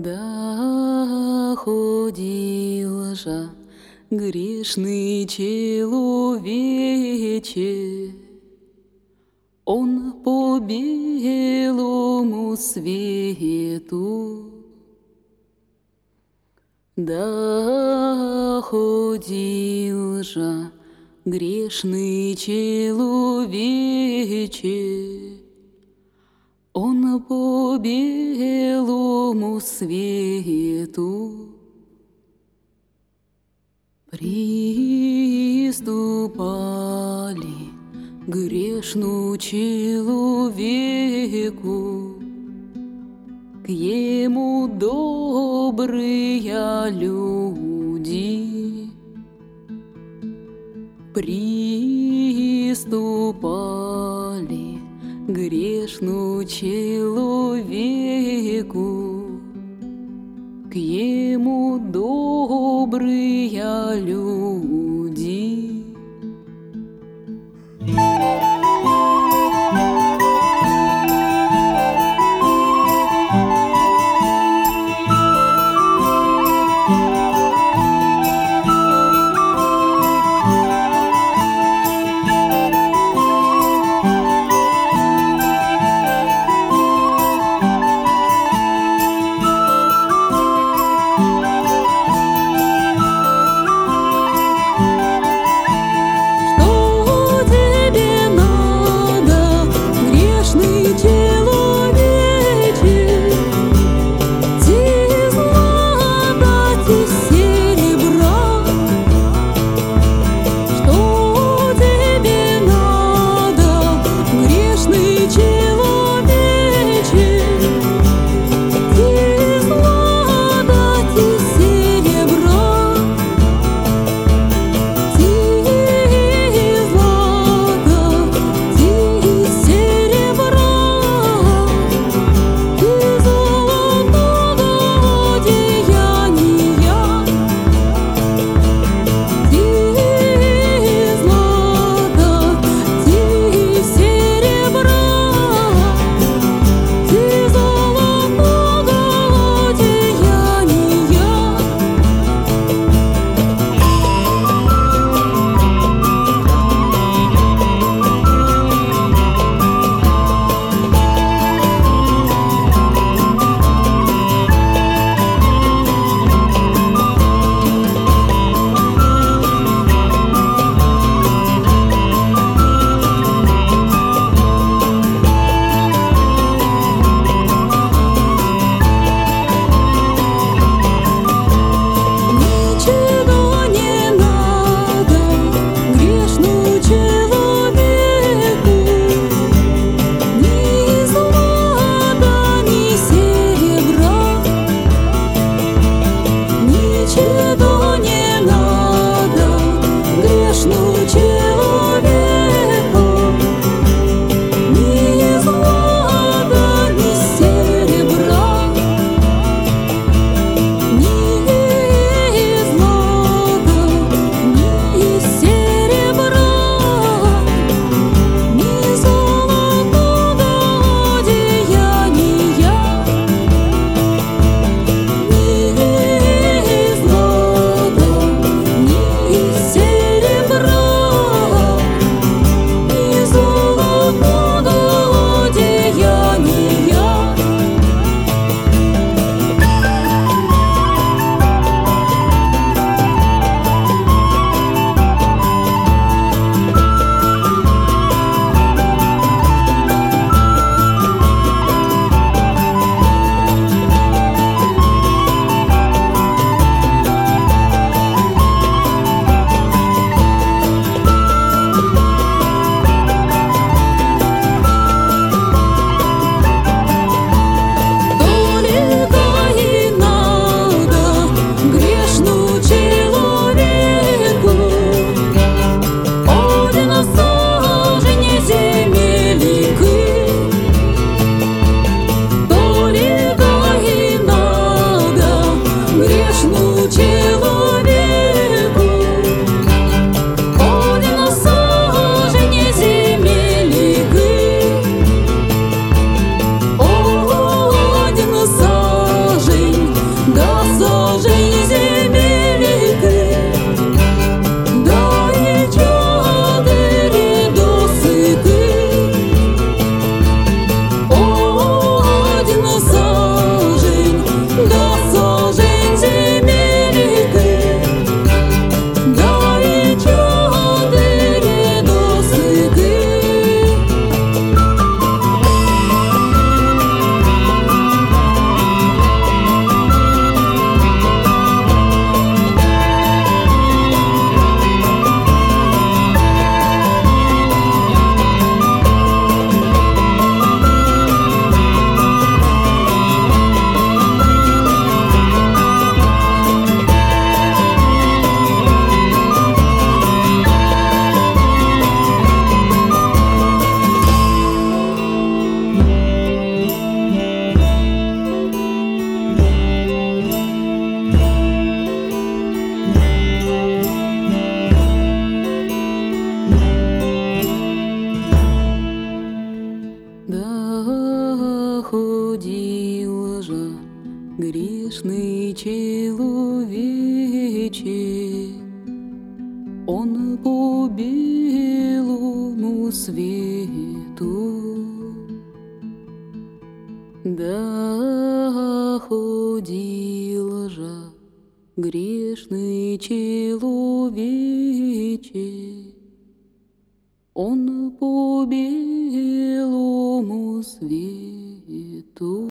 Да ходил же грешный человече, Он по белому свету. Да ходил же грешный человече, Он по белому свету. Приступали грешну человеку, К ему добрые люди. Приступали грешну человеку, К ему добрые люди. Он по белому свету. Да ходил же грешный человече, он по белому свету.